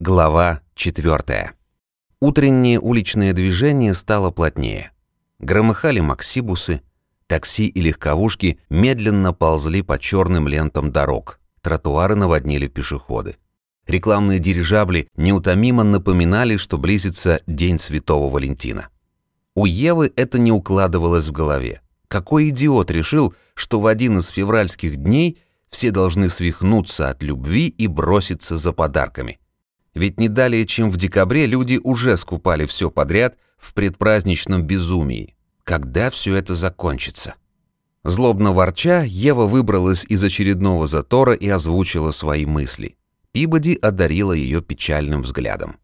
Глава 4. Утреннее уличное движение стало плотнее. Громыхали максибусы, такси и легковушки медленно ползли по черным лентам дорог, тротуары наводнили пешеходы. Рекламные дирижабли неутомимо напоминали, что близится День Святого Валентина. У Евы это не укладывалось в голове. Какой идиот решил, что в один из февральских дней все должны свихнуться от любви и броситься за подарками – ведь не далее, чем в декабре, люди уже скупали все подряд в предпраздничном безумии. Когда все это закончится? Злобно ворча, Ева выбралась из очередного затора и озвучила свои мысли. Пибоди одарила ее печальным взглядом.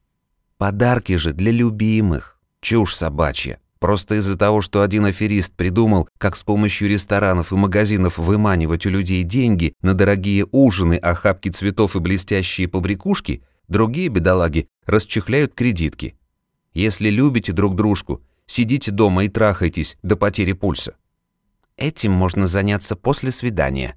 «Подарки же для любимых. Чушь собачья. Просто из-за того, что один аферист придумал, как с помощью ресторанов и магазинов выманивать у людей деньги на дорогие ужины, охапки цветов и блестящие побрякушки – Другие бедолаги расчехляют кредитки. Если любите друг дружку, сидите дома и трахайтесь до потери пульса. Этим можно заняться после свидания.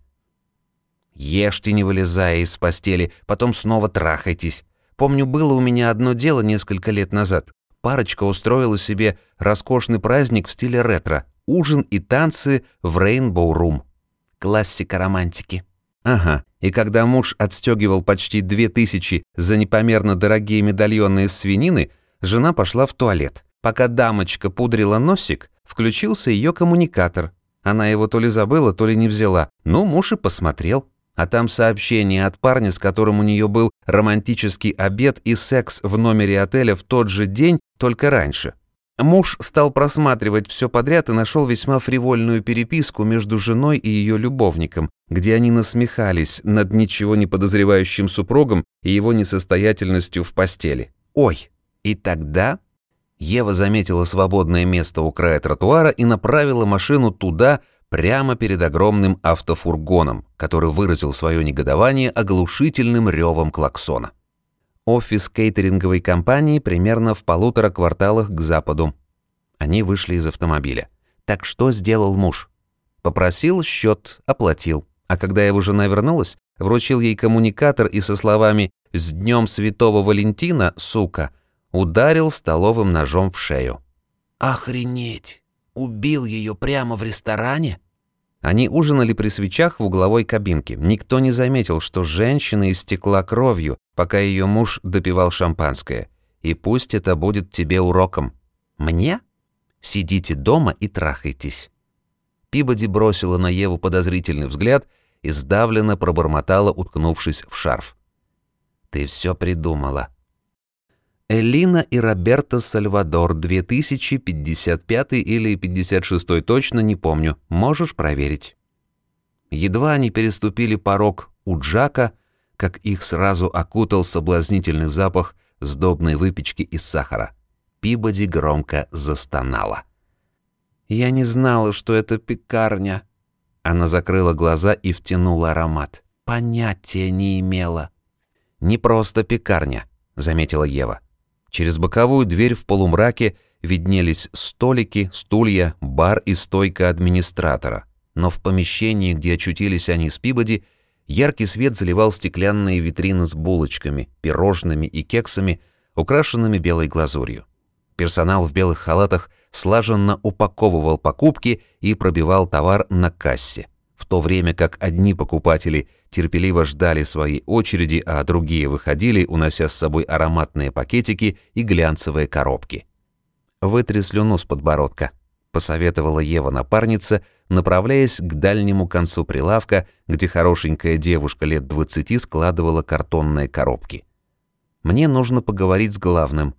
Ешьте, не вылезая из постели, потом снова трахайтесь. Помню, было у меня одно дело несколько лет назад. Парочка устроила себе роскошный праздник в стиле ретро. Ужин и танцы в Rainbow Room. Классика романтики. Ага, и когда муж отстегивал почти две тысячи за непомерно дорогие медальоны из свинины, жена пошла в туалет. Пока дамочка пудрила носик, включился ее коммуникатор. Она его то ли забыла, то ли не взяла. Ну, муж и посмотрел. А там сообщение от парня, с которым у нее был романтический обед и секс в номере отеля в тот же день, только раньше. Муж стал просматривать все подряд и нашел весьма фривольную переписку между женой и ее любовником, где они насмехались над ничего не подозревающим супругом и его несостоятельностью в постели. Ой, и тогда Ева заметила свободное место у края тротуара и направила машину туда, прямо перед огромным автофургоном, который выразил свое негодование оглушительным ревом клаксона. Офис кейтеринговой компании примерно в полутора кварталах к западу. Они вышли из автомобиля. Так что сделал муж? Попросил счет, оплатил. А когда его жена вернулась, вручил ей коммуникатор и со словами «С днем Святого Валентина, сука!» ударил столовым ножом в шею. «Охренеть! Убил ее прямо в ресторане?» Они ужинали при свечах в угловой кабинке. Никто не заметил, что женщина истекла кровью, пока ее муж допивал шампанское. И пусть это будет тебе уроком. Мне? Сидите дома и трахайтесь. Пибоди бросила на Еву подозрительный взгляд и сдавленно пробормотала, уткнувшись в шарф. «Ты все придумала». Элина и Роберто Сальвадор, 2055 или 56 точно не помню, можешь проверить. Едва они переступили порог у Джака, как их сразу окутал соблазнительный запах сдобной выпечки из сахара. Пибоди громко застонала. «Я не знала, что это пекарня». Она закрыла глаза и втянула аромат. Понятия не имела. «Не просто пекарня», — заметила Ева. Через боковую дверь в полумраке виднелись столики, стулья, бар и стойка администратора. Но в помещении, где очутились они с Пибоди, яркий свет заливал стеклянные витрины с булочками, пирожными и кексами, украшенными белой глазурью. Персонал в белых халатах слаженно упаковывал покупки и пробивал товар на кассе, в то время как одни покупатели терпеливо ждали своей очереди, а другие выходили, унося с собой ароматные пакетики и глянцевые коробки. «Вытри слюну с подбородка», — посоветовала Ева напарница, направляясь к дальнему концу прилавка, где хорошенькая девушка лет двадцати складывала картонные коробки. «Мне нужно поговорить с главным»,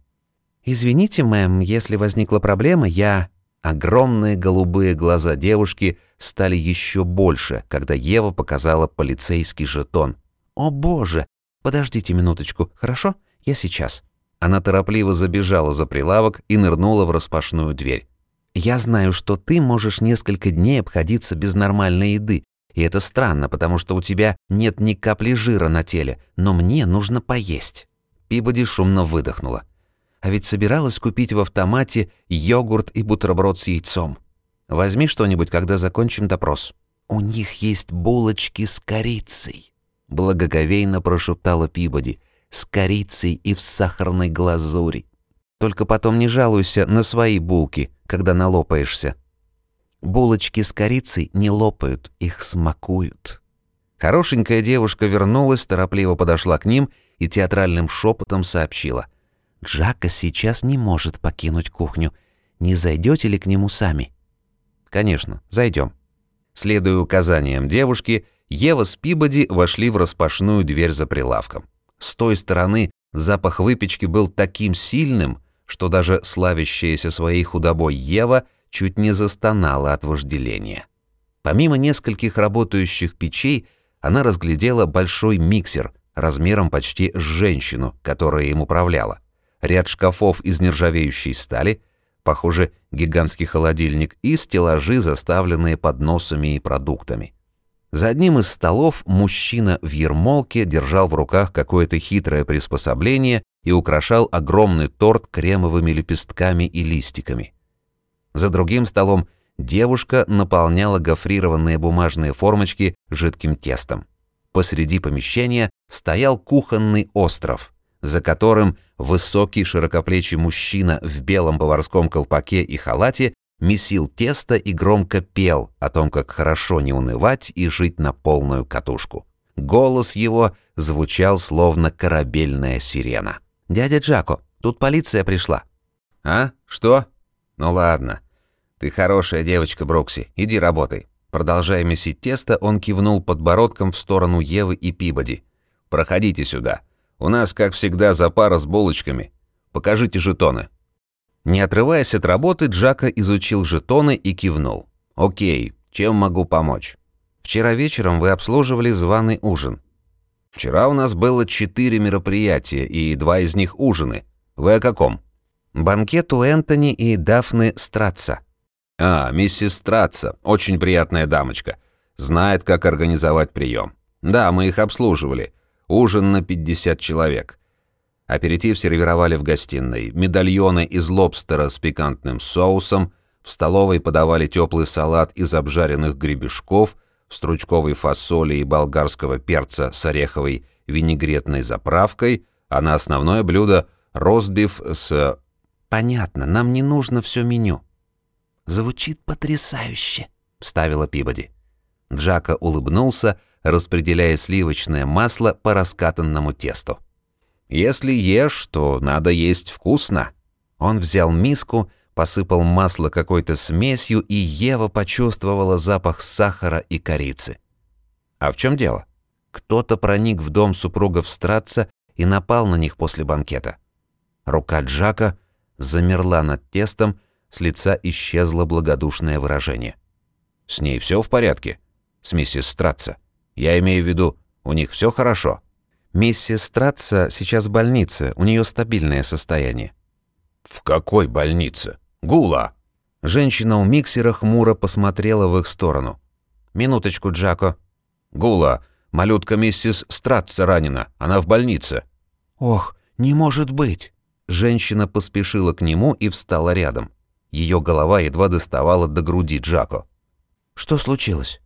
«Извините, мэм, если возникла проблема, я...» Огромные голубые глаза девушки стали еще больше, когда Ева показала полицейский жетон. «О боже! Подождите минуточку, хорошо? Я сейчас». Она торопливо забежала за прилавок и нырнула в распашную дверь. «Я знаю, что ты можешь несколько дней обходиться без нормальной еды, и это странно, потому что у тебя нет ни капли жира на теле, но мне нужно поесть». Пибоди шумно выдохнула а ведь собиралась купить в автомате йогурт и бутерброд с яйцом. Возьми что-нибудь, когда закончим допрос». «У них есть булочки с корицей», — благоговейно прошептала Пибоди. с корицей и в сахарной глазури. Только потом не жалуйся на свои булки, когда налопаешься. Булочки с корицей не лопают, их смакуют. Хорошенькая девушка вернулась, торопливо подошла к ним и театральным шепотом сообщила. «Джака сейчас не может покинуть кухню. Не зайдете ли к нему сами?» «Конечно, зайдем». Следуя указаниям девушки, Ева с Пибоди вошли в распашную дверь за прилавком. С той стороны запах выпечки был таким сильным, что даже славящаяся своей худобой Ева чуть не застонала от вожделения. Помимо нескольких работающих печей, она разглядела большой миксер размером почти с женщину, которая им управляла, ряд шкафов из нержавеющей стали, похоже, гигантский холодильник и стеллажи, заставленные подносами и продуктами. За одним из столов мужчина в ермолке держал в руках какое-то хитрое приспособление и украшал огромный торт кремовыми лепестками и листиками. За другим столом девушка наполняла гофрированные бумажные формочки жидким тестом. Посреди помещения стоял кухонный остров, за которым высокий широкоплечий мужчина в белом поварском колпаке и халате месил тесто и громко пел о том, как хорошо не унывать и жить на полную катушку. Голос его звучал словно корабельная сирена. «Дядя Джако, тут полиция пришла». «А? Что? Ну ладно. Ты хорошая девочка, Брокси, иди работай». Продолжая месить тесто, он кивнул подбородком в сторону Евы и Пибоди. «Проходите сюда. У нас, как всегда, за пара с булочками. Покажите жетоны». Не отрываясь от работы, Джака изучил жетоны и кивнул. «Окей, чем могу помочь?» «Вчера вечером вы обслуживали званый ужин». «Вчера у нас было четыре мероприятия, и два из них ужины. Вы о каком?» «Банкет у Энтони и Дафны Стратца». «А, миссис Стратца, очень приятная дамочка. Знает, как организовать прием. Да, мы их обслуживали. Ужин на 50 человек. Аперитив сервировали в гостиной. Медальоны из лобстера с пикантным соусом. В столовой подавали теплый салат из обжаренных гребешков, стручковой фасоли и болгарского перца с ореховой винегретной заправкой, а на основное блюдо ростбиф с... «Понятно, нам не нужно все меню». «Звучит потрясающе», — вставила Пибоди. Джака улыбнулся, распределяя сливочное масло по раскатанному тесту. Если ешь, то надо есть вкусно». Он взял миску, посыпал масло какой-то смесью, и Ева почувствовала запах сахара и корицы. А в чем дело? Кто-то проник в дом супругов Стратца и напал на них после банкета. Рука Джака замерла над тестом, с лица исчезло благодушное выражение. «С ней все в порядке? С миссис Стратца? Я имею в виду, у них все хорошо?» Миссис Стратца сейчас в больнице, у нее стабильное состояние». «В какой больнице? Гула!» Женщина у миксера хмуро посмотрела в их сторону. «Минуточку, Джако». «Гула, малютка миссис Стратца ранена, она в больнице». «Ох, не может быть!» Женщина поспешила к нему и встала рядом. Ее голова едва доставала до груди Джако. «Что случилось?»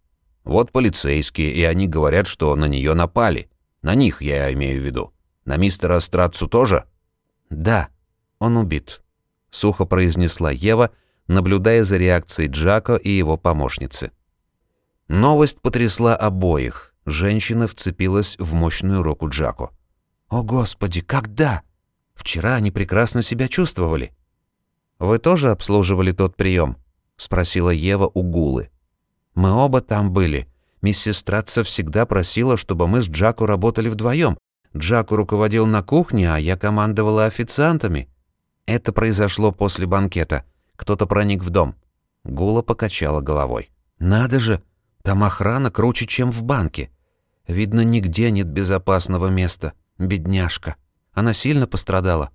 «Вот полицейские, и они говорят, что на нее напали. На них я имею в виду. На мистера Страцу тоже? Да, он убит, сухо произнесла Ева, наблюдая за реакцией Джако и его помощницы. Новость потрясла обоих. Женщина вцепилась в мощную руку Джако. «О, Господи, когда? Вчера они прекрасно себя чувствовали». «Вы тоже обслуживали тот прием?» — спросила Ева у Гулы. «Мы оба там были. Миссис Стратца всегда просила, чтобы мы с Джаку работали вдвоем. Джаку руководил на кухне, а я командовала официантами. Это произошло после банкета. Кто-то проник в дом. Гула покачала головой. «Надо же! Там охрана круче, чем в банке. Видно, нигде нет безопасного места. Бедняжка. Она сильно пострадала?»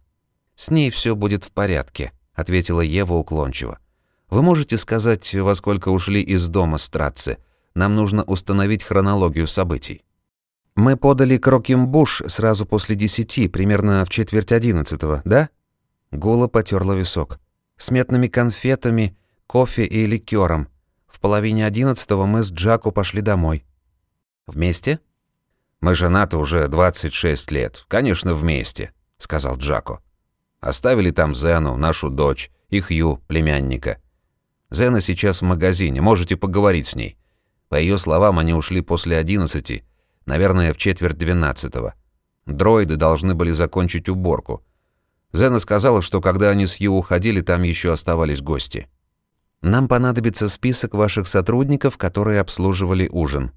«С ней все будет в порядке», — ответила Ева уклончиво. «Вы можете сказать, во сколько ушли из дома Стратцы? Нам нужно установить хронологию событий. Мы подали Крокимбуш сразу после десяти, примерно в четверть одиннадцатого, да? Гула потерла висок. С метными конфетами, кофе и ликером. В половине одиннадцатого мы с Джаку пошли домой. Вместе? Мы женаты уже 26 лет. Конечно, вместе», — сказал Джако. «Оставили там Зену, нашу дочь, и Хью, племянника. Зена сейчас в магазине, можете поговорить с ней. По ее словам, они ушли после 11, наверное, в четверть 12 -го. Дроиды должны были закончить уборку. Зена сказала, что когда они с Ю уходили, там еще оставались гости. Нам понадобится список ваших сотрудников, которые обслуживали ужин.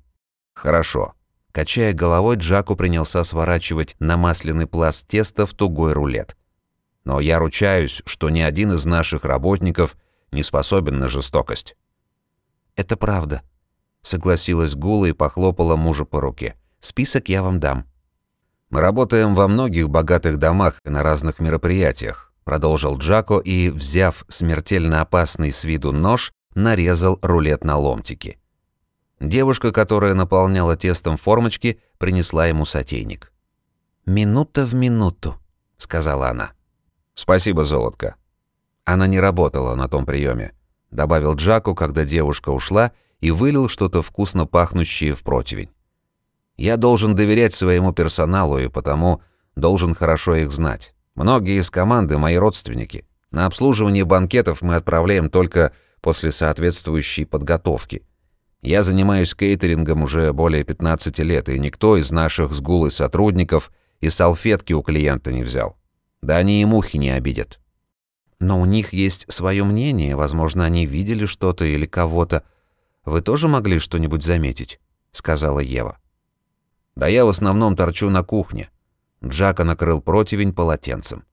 Хорошо. Качая головой, Джаку принялся сворачивать намасленный пласт теста в тугой рулет. Но я ручаюсь, что ни один из наших работников не способен на жестокость. Это правда, согласилась Гула и похлопала мужа по руке. Список я вам дам. Мы работаем во многих богатых домах и на разных мероприятиях, продолжил Джако и, взяв смертельно опасный с виду нож, нарезал рулет на ломтики. Девушка, которая наполняла тестом формочки, принесла ему сотейник. «Минута в минуту», — сказала она. «Спасибо, золотко». Она не работала на том приеме, добавил Джаку, когда девушка ушла, и вылил что-то вкусно пахнущее в противень. Я должен доверять своему персоналу и потому должен хорошо их знать. Многие из команды мои родственники. На обслуживание банкетов мы отправляем только после соответствующей подготовки. Я занимаюсь кейтерингом уже более 15 лет, и никто из наших сгулы сотрудников и салфетки у клиента не взял. Да они и мухи не обидят. Но у них есть свое мнение, возможно, они видели что-то или кого-то. Вы тоже могли что-нибудь заметить?» — сказала Ева. Да я в основном торчу на кухне. Джака накрыл противень полотенцем.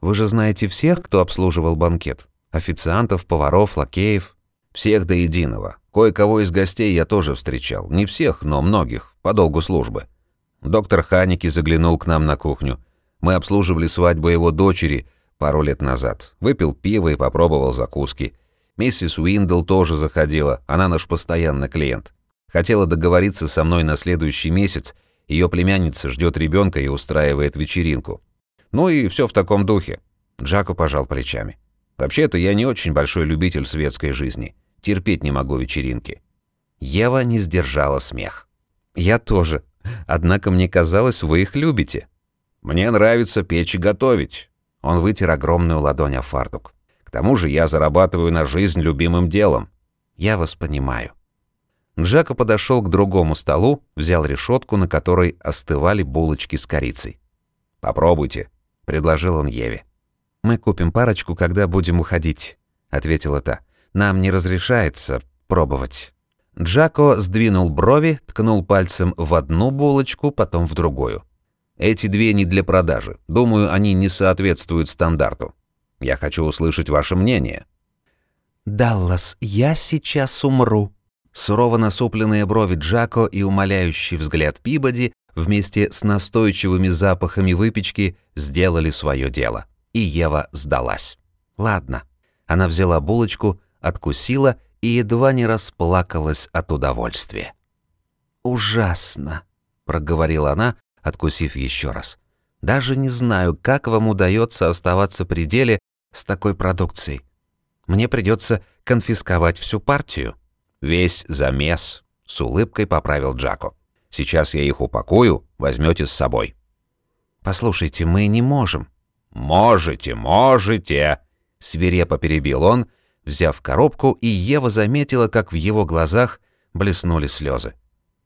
Вы же знаете всех, кто обслуживал банкет? Официантов, поваров, лакеев? Всех до единого. Кое-кого из гостей я тоже встречал. Не всех, но многих, по долгу службы. Доктор Ханики заглянул к нам на кухню. Мы обслуживали свадьбу его дочери пару лет назад. Выпил пиво и попробовал закуски. Миссис Уиндл тоже заходила, она наш постоянный клиент. Хотела договориться со мной на следующий месяц, ее племянница ждет ребенка и устраивает вечеринку. Ну и все в таком духе. Джако пожал плечами. Вообще-то я не очень большой любитель светской жизни. Терпеть не могу вечеринки. Ева не сдержала смех. Я тоже. Однако мне казалось, вы их любите. Мне нравится печь и готовить. Он вытер огромную ладонь о фартук. К тому же я зарабатываю на жизнь любимым делом. Я вас понимаю. Джако подошел к другому столу, взял решетку, на которой остывали булочки с корицей. «Попробуйте», — предложил он Еве. «Мы купим парочку, когда будем уходить», — ответила та. «Нам не разрешается пробовать». Джако сдвинул брови, ткнул пальцем в одну булочку, потом в другую. «Эти две не для продажи. Думаю, они не соответствуют стандарту. Я хочу услышать ваше мнение». «Даллас, я сейчас умру», Сурово насупленные брови Джако и умоляющий взгляд Пибоди вместе с настойчивыми запахами выпечки сделали свое дело. И Ева сдалась. Ладно. Она взяла булочку, откусила и едва не расплакалась от удовольствия. «Ужасно», — проговорила она, откусив еще раз. «Даже не знаю, как вам удается оставаться при деле с такой продукцией. Мне придется конфисковать всю партию». Весь замес, с улыбкой поправил Джако. Сейчас я их упакую, возьмете с собой. Послушайте, мы не можем. Можете, можете, свирепо перебил он, взяв коробку, и Ева заметила, как в его глазах блеснули слезы.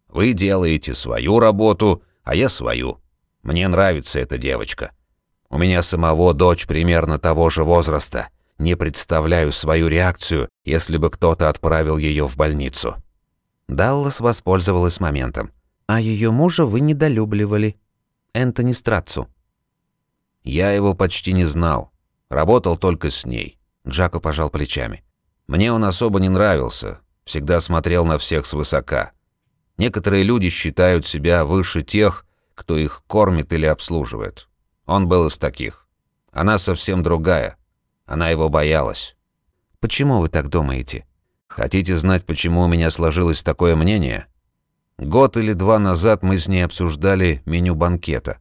Вы делаете свою работу, а я свою. Мне нравится эта девочка. У меня самого дочь примерно того же возраста. Не представляю свою реакцию, если бы кто-то отправил ее в больницу. Даллас воспользовалась моментом. А ее мужа вы недолюбливали. Энтони Страцу. Я его почти не знал. Работал только с ней. Джако пожал плечами. Мне он особо не нравился. Всегда смотрел на всех свысока. Некоторые люди считают себя выше тех, кто их кормит или обслуживает. Он был из таких. Она совсем другая. Она его боялась. Почему вы так думаете? Хотите знать, почему у меня сложилось такое мнение? Год или два назад мы с ней обсуждали меню банкета.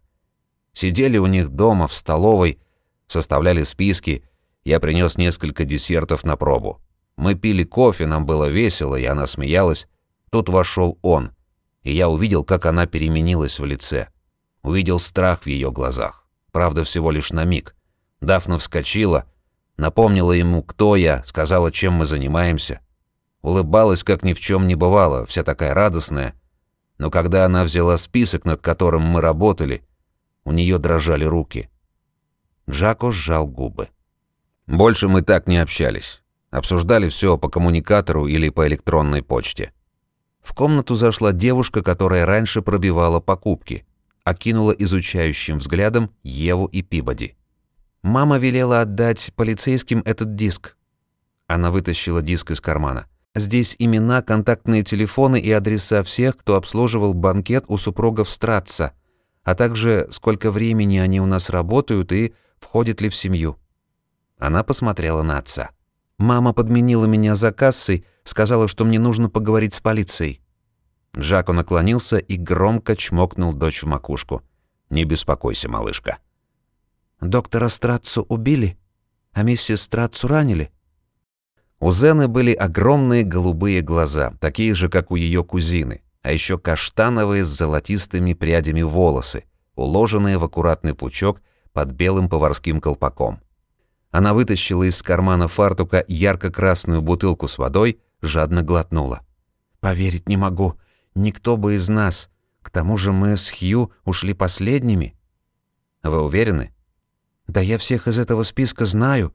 Сидели у них дома в столовой, составляли списки. Я принес несколько десертов на пробу. Мы пили кофе, нам было весело, и она смеялась. Тут вошел он. и я увидел, как она переменилась в лице. Увидел страх в ее глазах. Правда, всего лишь на миг. Дафна вскочила, напомнила ему, кто я, сказала, чем мы занимаемся. Улыбалась, как ни в чем не бывало, вся такая радостная. Но когда она взяла список, над которым мы работали, у нее дрожали руки. Джако сжал губы. Больше мы так не общались. Обсуждали все по коммуникатору или по электронной почте. В комнату зашла девушка, которая раньше пробивала покупки, окинула изучающим взглядом Еву и Пибоди. «Мама велела отдать полицейским этот диск». Она вытащила диск из кармана. «Здесь имена, контактные телефоны и адреса всех, кто обслуживал банкет у супругов Стратца, а также сколько времени они у нас работают и входят ли в семью». Она посмотрела на отца. «Мама подменила меня за кассой, сказала, что мне нужно поговорить с полицией». Джако наклонился и громко чмокнул дочь в макушку. «Не беспокойся, малышка». «Доктора Страцу убили? А миссис Страцу ранили?» У Зены были огромные голубые глаза, такие же, как у ее кузины, а еще каштановые с золотистыми прядями волосы, уложенные в аккуратный пучок под белым поварским колпаком. Она вытащила из кармана фартука ярко-красную бутылку с водой, жадно глотнула. «Поверить не могу. Никто бы из нас. К тому же мы с Хью ушли последними». «Вы уверены?» «Да я всех из этого списка знаю.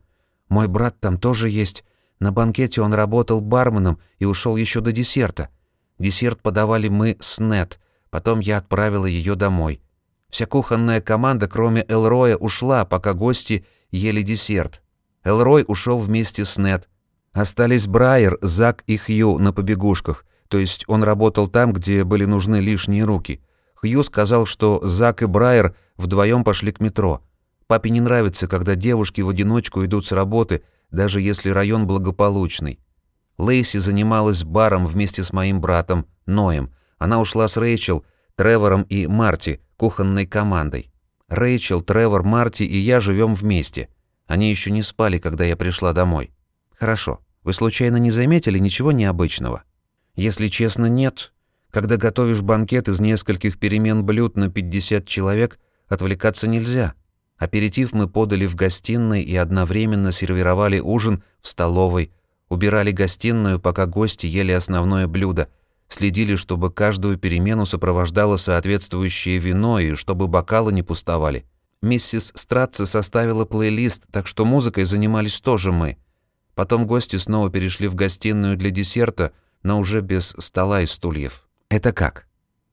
Мой брат там тоже есть. На банкете он работал барменом и ушел еще до десерта. Десерт подавали мы с Нет. Потом я отправила ее домой. Вся кухонная команда, кроме Элроя, ушла, пока гости ели десерт. Элрой ушел вместе с Нет. Остались Брайер, Зак и Хью на побегушках, то есть он работал там, где были нужны лишние руки. Хью сказал, что Зак и Брайер вдвоем пошли к метро. Папе не нравится, когда девушки в одиночку идут с работы, даже если район благополучный. Лейси занималась баром вместе с моим братом, Ноем. Она ушла с Рэйчел, Тревором и Марти, кухонной командой. Рэйчел, Тревор, Марти и я живем вместе. Они еще не спали, когда я пришла домой. Хорошо. Вы случайно не заметили ничего необычного? Если честно, нет. Когда готовишь банкет из нескольких перемен блюд на 50 человек, отвлекаться нельзя. Аперитив мы подали в гостиной и одновременно сервировали ужин в столовой, убирали гостиную, пока гости ели основное блюдо, следили, чтобы каждую перемену сопровождало соответствующее вино и чтобы бокалы не пустовали. Миссис Стратце составила плейлист, так что музыкой занимались тоже мы. Потом гости снова перешли в гостиную для десерта, но уже без стола и стульев. Это как?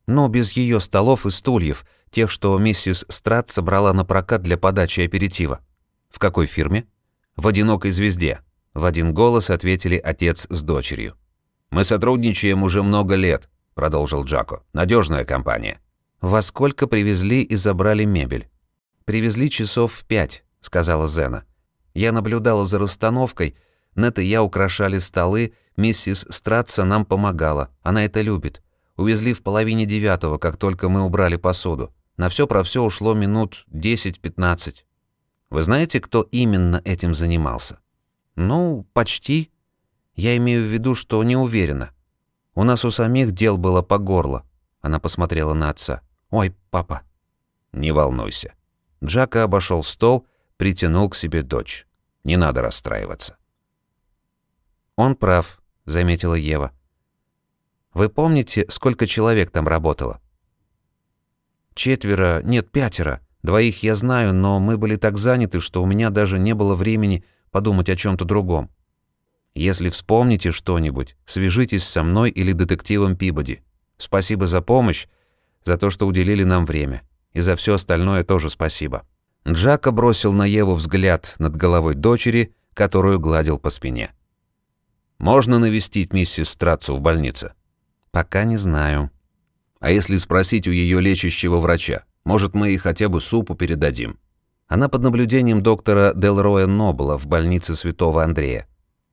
Ну, без ее столов и стульев, тех, что миссис Страт собрала на прокат для подачи аперитива. В какой фирме? В «Одинокой звезде», — в один голос ответили отец с дочерью. «Мы сотрудничаем уже много лет», — продолжил Джако. «Надежная компания». «Во сколько привезли и забрали мебель?» «Привезли часов в пять», — сказала Зена. «Я наблюдала за расстановкой. Нет и я украшали столы. Миссис Стратса нам помогала. Она это любит. Увезли в половине девятого, как только мы убрали посуду. На все про все ушло минут 10-15. Вы знаете, кто именно этим занимался? Ну, почти. Я имею в виду, что не уверена. У нас у самих дел было по горло. Она посмотрела на отца. Ой, папа. Не волнуйся. Джака обошел стол, притянул к себе дочь. Не надо расстраиваться. Он прав, заметила Ева. Вы помните, сколько человек там работало? Четверо, нет, пятеро. Двоих я знаю, но мы были так заняты, что у меня даже не было времени подумать о чем то другом. Если вспомните что-нибудь, свяжитесь со мной или детективом Пибоди. Спасибо за помощь, за то, что уделили нам время. И за все остальное тоже спасибо». Джака бросил на Еву взгляд над головой дочери, которую гладил по спине. «Можно навестить миссис Страцу в больнице?» «Пока не знаю». «А если спросить у ее лечащего врача? Может, мы ей хотя бы супу передадим?» Она под наблюдением доктора Делроя Нобла в больнице Святого Андрея.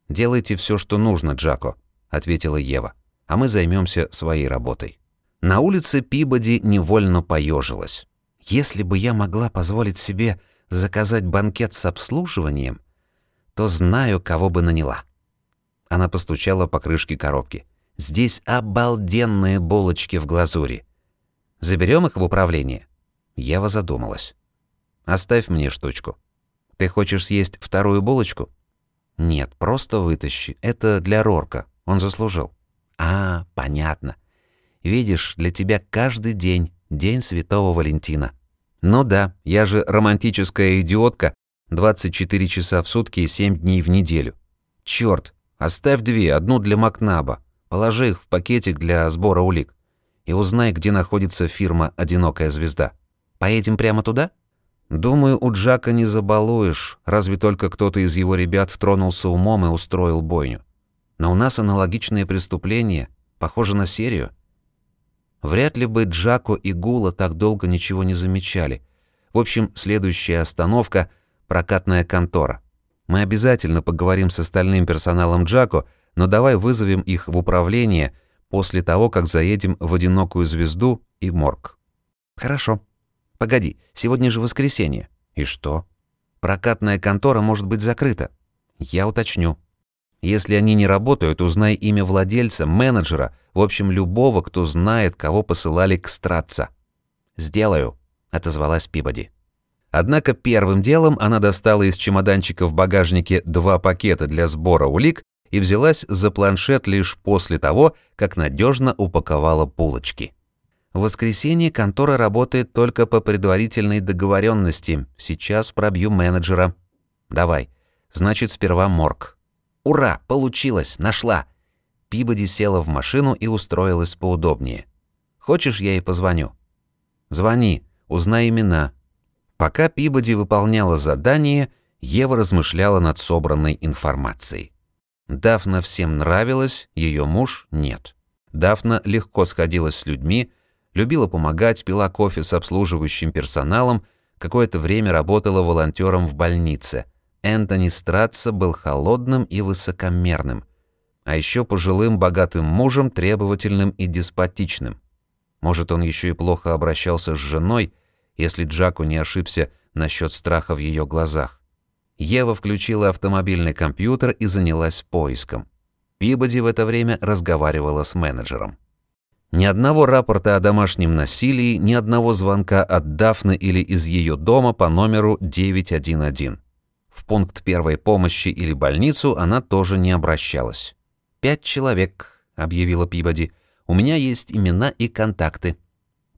«Делайте все, что нужно, Джако», — ответила Ева, «а мы займемся своей работой». На улице Пибоди невольно поежилась. «Если бы я могла позволить себе заказать банкет с обслуживанием, то знаю, кого бы наняла». Она постучала по крышке коробки. Здесь обалденные булочки в глазури. Заберем их в управление?» Ева задумалась. «Оставь мне штучку. Ты хочешь съесть вторую булочку?» «Нет, просто вытащи. Это для Рорка. Он заслужил». «А, понятно. Видишь, для тебя каждый день – день Святого Валентина». «Ну да, я же романтическая идиотка, 24 часа в сутки и 7 дней в неделю. Чёрт, оставь две, одну для Макнаба. Положи их в пакетик для сбора улик. И узнай, где находится фирма «Одинокая звезда». Поедем прямо туда?» «Думаю, у Джака не забалуешь, разве только кто-то из его ребят тронулся умом и устроил бойню. Но у нас аналогичные преступления, похоже на серию. Вряд ли бы Джако и Гула так долго ничего не замечали. В общем, следующая остановка – прокатная контора. Мы обязательно поговорим с остальным персоналом Джако, но давай вызовем их в управление после того, как заедем в «Одинокую звезду» и морг. Хорошо. Погоди, сегодня же воскресенье. И что? Прокатная контора может быть закрыта. Я уточню. Если они не работают, узнай имя владельца, менеджера, в общем, любого, кто знает, кого посылали к Стратца. «Сделаю», — отозвалась Пибоди. Однако первым делом она достала из чемоданчика в багажнике два пакета для сбора улик и взялась за планшет лишь после того, как надежно упаковала булочки. В воскресенье контора работает только по предварительной договоренности. Сейчас пробью менеджера. Давай. Значит, сперва морг. Ура, получилось, нашла. Пибоди села в машину и устроилась поудобнее. Хочешь, я ей позвоню? Звони, узнай имена. Пока Пибоди выполняла задание, Ева размышляла над собранной информацией. Дафна всем нравилась, ее муж нет. Дафна легко сходилась с людьми, любила помогать, пила кофе с обслуживающим персоналом, какое-то время работала волонтером в больнице. Энтони Стратса был холодным и высокомерным, а еще пожилым богатым мужем, требовательным и деспотичным. Может, он еще и плохо обращался с женой, если Джаку не ошибся насчет страха в ее глазах. Ева включила автомобильный компьютер и занялась поиском. Пибоди в это время разговаривала с менеджером. Ни одного рапорта о домашнем насилии, ни одного звонка от Дафны или из ее дома по номеру 911. В пункт первой помощи или больницу она тоже не обращалась. «Пять человек», — объявила Пибоди. «У меня есть имена и контакты.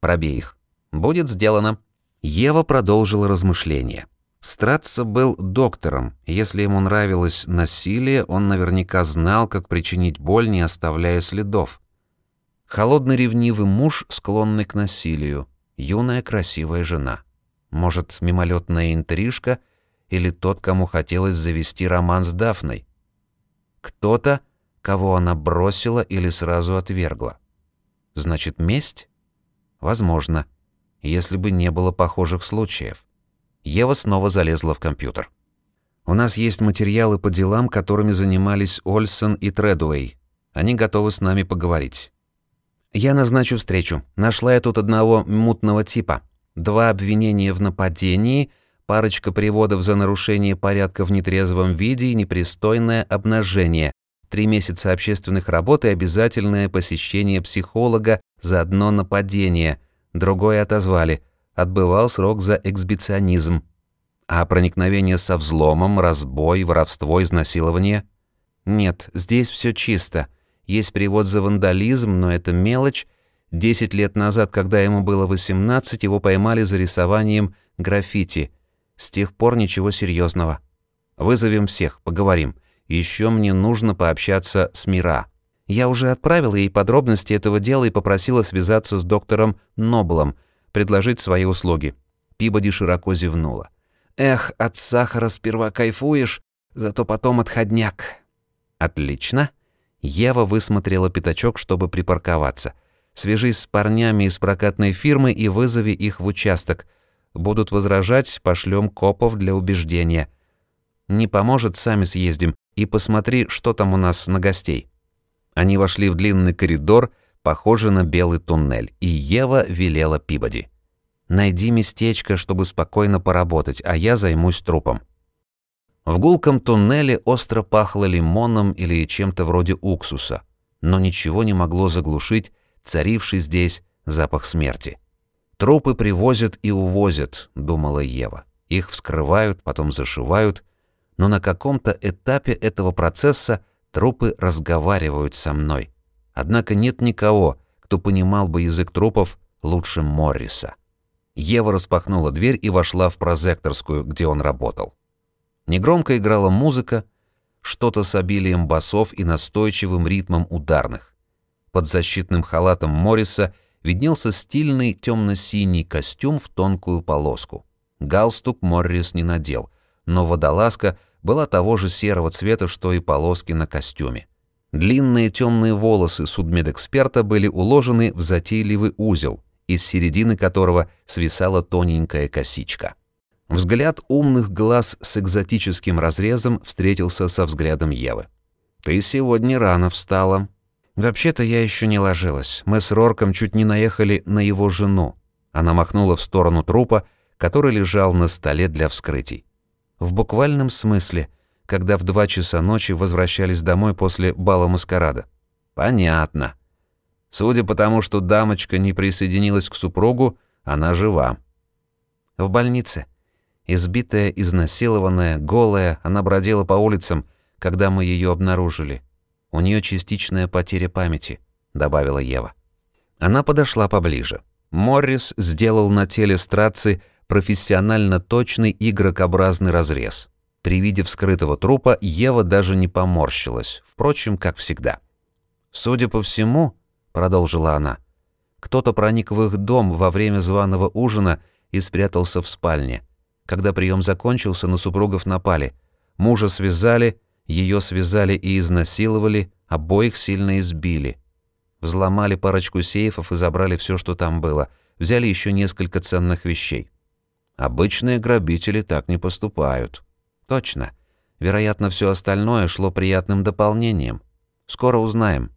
Пробей их. Будет сделано». Ева продолжила размышления. Стратца был доктором. Если ему нравилось насилие, он наверняка знал, как причинить боль, не оставляя следов. Холодный ревнивый муж, склонный к насилию. Юная красивая жена. Может, мимолетная интрижка или тот, кому хотелось завести роман с Дафной. Кто-то, кого она бросила или сразу отвергла. Значит, месть? Возможно, если бы не было похожих случаев. Ева снова залезла в компьютер. У нас есть материалы по делам, которыми занимались Ольсен и Тредуэй. Они готовы с нами поговорить. «Я назначу встречу. Нашла я тут одного мутного типа. Два обвинения в нападении, парочка приводов за нарушение порядка в нетрезвом виде и непристойное обнажение, три месяца общественных работ и обязательное посещение психолога за одно нападение. Другое отозвали. Отбывал срок за эксбиционизм. А проникновение со взломом, разбой, воровство, изнасилование? Нет, здесь все чисто. Есть перевод за вандализм, но это мелочь. Десять лет назад, когда ему было 18, его поймали за рисованием граффити. С тех пор ничего серьезного. Вызовем всех, поговорим. Еще мне нужно пообщаться с Мира. Я уже отправила ей подробности этого дела и попросила связаться с доктором Ноблом, предложить свои услуги. Пибоди широко зевнула. «Эх, от сахара сперва кайфуешь, зато потом отходняк». «Отлично. Ева высмотрела пятачок, чтобы припарковаться. «Свяжись с парнями из прокатной фирмы и вызови их в участок. Будут возражать, пошлем копов для убеждения. Не поможет, сами съездим. И посмотри, что там у нас на гостей». Они вошли в длинный коридор, похожий на белый туннель, и Ева велела Пибоди. «Найди местечко, чтобы спокойно поработать, а я займусь трупом». В гулком туннеле остро пахло лимоном или чем-то вроде уксуса. но ничего не могло заглушить царивший здесь запах смерти. «Трупы привозят и увозят», — думала Ева. «Их вскрывают, потом зашивают, но на каком-то этапе этого процесса трупы разговаривают со мной. Однако нет никого, кто понимал бы язык трупов лучше Морриса». Ева распахнула дверь и вошла в прозекторскую, где он работал. Негромко играла музыка, что-то с обилием басов и настойчивым ритмом ударных. Под защитным халатом Морриса виднелся стильный темно-синий костюм в тонкую полоску. Галстук Моррис не надел, но водолазка была того же серого цвета, что и полоски на костюме. Длинные темные волосы судмедэксперта были уложены в затейливый узел, из середины которого свисала тоненькая косичка. Взгляд умных глаз с экзотическим разрезом встретился со взглядом Евы. «Ты сегодня рано встала», «Вообще-то я еще не ложилась. Мы с Рорком чуть не наехали на его жену». Она махнула в сторону трупа, который лежал на столе для вскрытий. В буквальном смысле, когда в два часа ночи возвращались домой после бала маскарада. «Понятно. Судя по тому, что дамочка не присоединилась к супругу, она жива». В больнице. Избитая, изнасилованная, голая, она бродила по улицам, когда мы ее обнаружили. У нее частичная потеря памяти», — добавила Ева. Она подошла поближе. Моррис сделал на теле страцы профессионально точный игрокообразный разрез. При виде вскрытого трупа Ева даже не поморщилась, впрочем, как всегда. «Судя по всему», — продолжила она, — «кто-то проник в их дом во время званого ужина и спрятался в спальне. Когда прием закончился, на супругов напали. Мужа связали, ее связали и изнасиловали, обоих сильно избили. Взломали парочку сейфов и забрали все, что там было. Взяли еще несколько ценных вещей. Обычные грабители так не поступают. Точно. Вероятно, все остальное шло приятным дополнением. Скоро узнаем.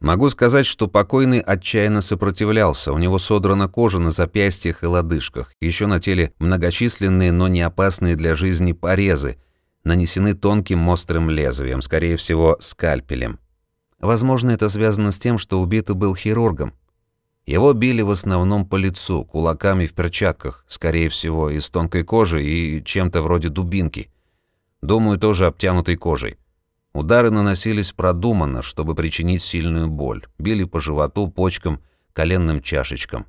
Могу сказать, что покойный отчаянно сопротивлялся. У него содрана кожа на запястьях и лодыжках. Еще на теле многочисленные, но не опасные для жизни порезы – нанесены тонким острым лезвием, скорее всего, скальпелем. Возможно, это связано с тем, что убитый был хирургом. Его били в основном по лицу, кулаками в перчатках, скорее всего, из тонкой кожи и чем-то вроде дубинки. Думаю, тоже обтянутой кожей. Удары наносились продуманно, чтобы причинить сильную боль. Били по животу, почкам, коленным чашечкам.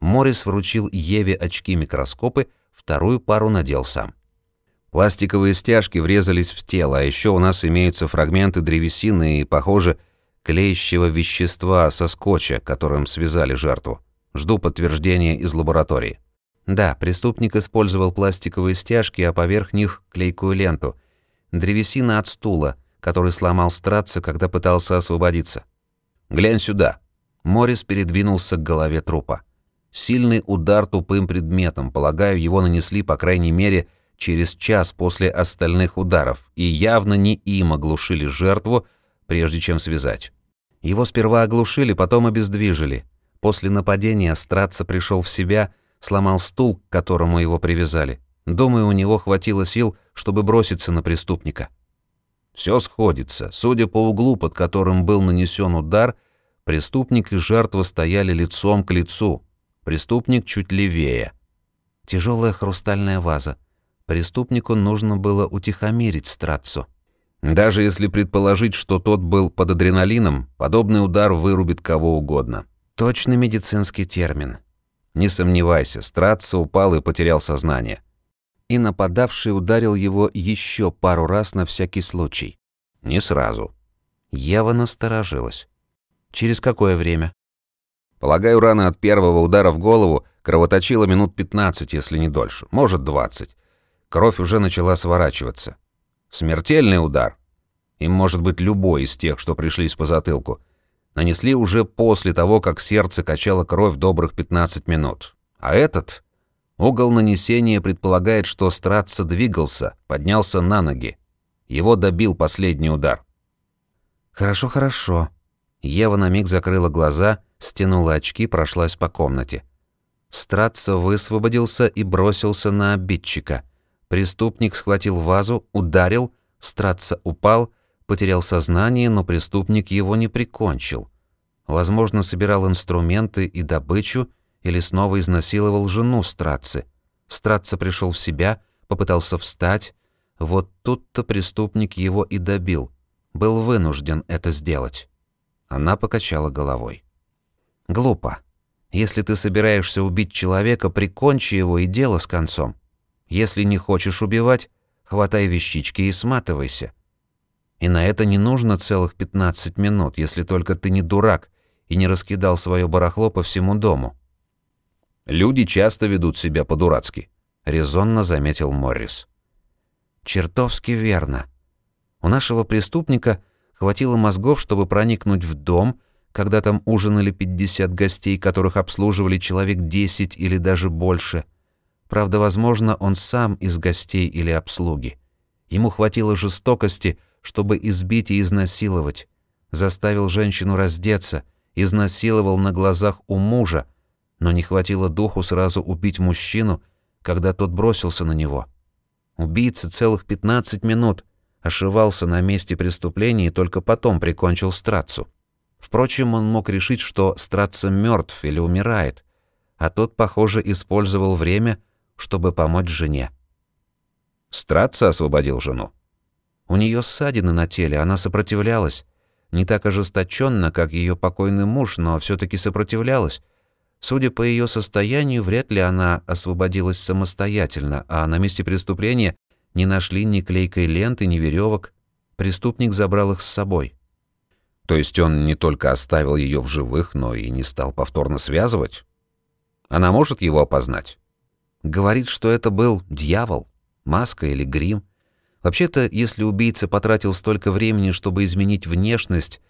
Морис вручил Еве очки-микроскопы, вторую пару надел сам. Пластиковые стяжки врезались в тело, а еще у нас имеются фрагменты древесины и, похоже, клеящего вещества со скотча, которым связали жертву. Жду подтверждения из лаборатории. Да, преступник использовал пластиковые стяжки, а поверх них клейкую ленту. Древесина от стула, который сломал Стратца, когда пытался освободиться. «Глянь сюда». Морис передвинулся к голове трупа. Сильный удар тупым предметом, полагаю, его нанесли, по крайней мере, через час после остальных ударов, и явно не им оглушили жертву, прежде чем связать. Его сперва оглушили, потом обездвижили. После нападения Стратца пришел в себя, сломал стул, к которому его привязали. Думаю, у него хватило сил, чтобы броситься на преступника. Все сходится. Судя по углу, под которым был нанесен удар, преступник и жертва стояли лицом к лицу. Преступник чуть левее. Тяжелая хрустальная ваза. Преступнику нужно было утихомирить Страцу. Даже если предположить, что тот был под адреналином, подобный удар вырубит кого угодно. Точный медицинский термин. Не сомневайся, Страца упал и потерял сознание. И нападавший ударил его еще пару раз на всякий случай. Не сразу. Ева насторожилась. Через какое время? Полагаю, рана от первого удара в голову кровоточила минут 15, если не дольше, может 20. Кровь уже начала сворачиваться. Смертельный удар. Им может быть любой из тех, что пришлись по затылку. Нанесли уже после того, как сердце качало кровь добрых 15 минут. А этот... Угол нанесения предполагает, что Стратца двигался, поднялся на ноги. Его добил последний удар. «Хорошо, хорошо». Ева на миг закрыла глаза, стянула очки, прошлась по комнате. Стратца высвободился и бросился на обидчика – Преступник схватил вазу, ударил, Стратца упал, потерял сознание, но преступник его не прикончил. Возможно, собирал инструменты и добычу или снова изнасиловал жену Страци. Страцца пришел в себя, попытался встать. Вот тут-то преступник его и добил. Был вынужден это сделать. Она покачала головой. Глупо. Если ты собираешься убить человека, прикончи его и дело с концом. Если не хочешь убивать, хватай вещички и сматывайся. И на это не нужно целых 15 минут, если только ты не дурак и не раскидал свое барахло по всему дому. Люди часто ведут себя по-дурацки, резонно заметил Моррис. Чертовски верно. У нашего преступника хватило мозгов, чтобы проникнуть в дом, когда там ужинали 50 гостей, которых обслуживали человек 10 или даже больше. Правда, возможно, он сам из гостей или обслуги. Ему хватило жестокости, чтобы избить и изнасиловать. Заставил женщину раздеться, изнасиловал на глазах у мужа, но не хватило духу сразу убить мужчину, когда тот бросился на него. Убийца целых 15 минут ошивался на месте преступления и только потом прикончил Страцу. Впрочем, он мог решить, что Страца мертв или умирает, а тот, похоже, использовал время, чтобы помочь жене. Страца освободил жену. У нее ссадины на теле, она сопротивлялась. Не так ожесточенно, как ее покойный муж, но все-таки сопротивлялась. Судя по ее состоянию, вряд ли она освободилась самостоятельно, а на месте преступления не нашли ни клейкой ленты, ни веревок. Преступник забрал их с собой. То есть он не только оставил ее в живых, но и не стал повторно связывать? Она может его опознать? Говорит, что это был дьявол, маска или грим. Вообще-то, если убийца потратил столько времени, чтобы изменить внешность,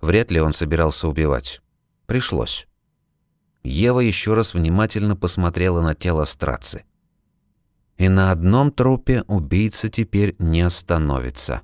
вряд ли он собирался убивать. Пришлось. Ева еще раз внимательно посмотрела на тело Страцы. И на одном трупе убийца теперь не остановится.